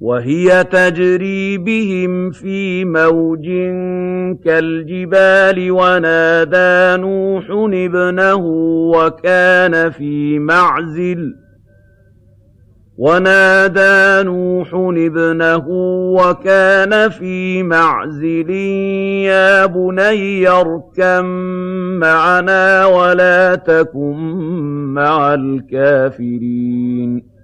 وَهِيَ تَجْرِي بِهِمْ فِي مَوْجٍ كَالْجِبَالِ وَنَادَىٰ نُوحٌ ابْنَهُ وَكَانَ فِي مَعْزِلٍ. وَنَادَىٰ نُوحٌ ابْنَهُ وَكَانَ فِي مَعْزِلٍ يَا بُنَيَّ اركم مَّعَنَا وَلَا تَكُن مَّعَ الْكَافِرِينَ.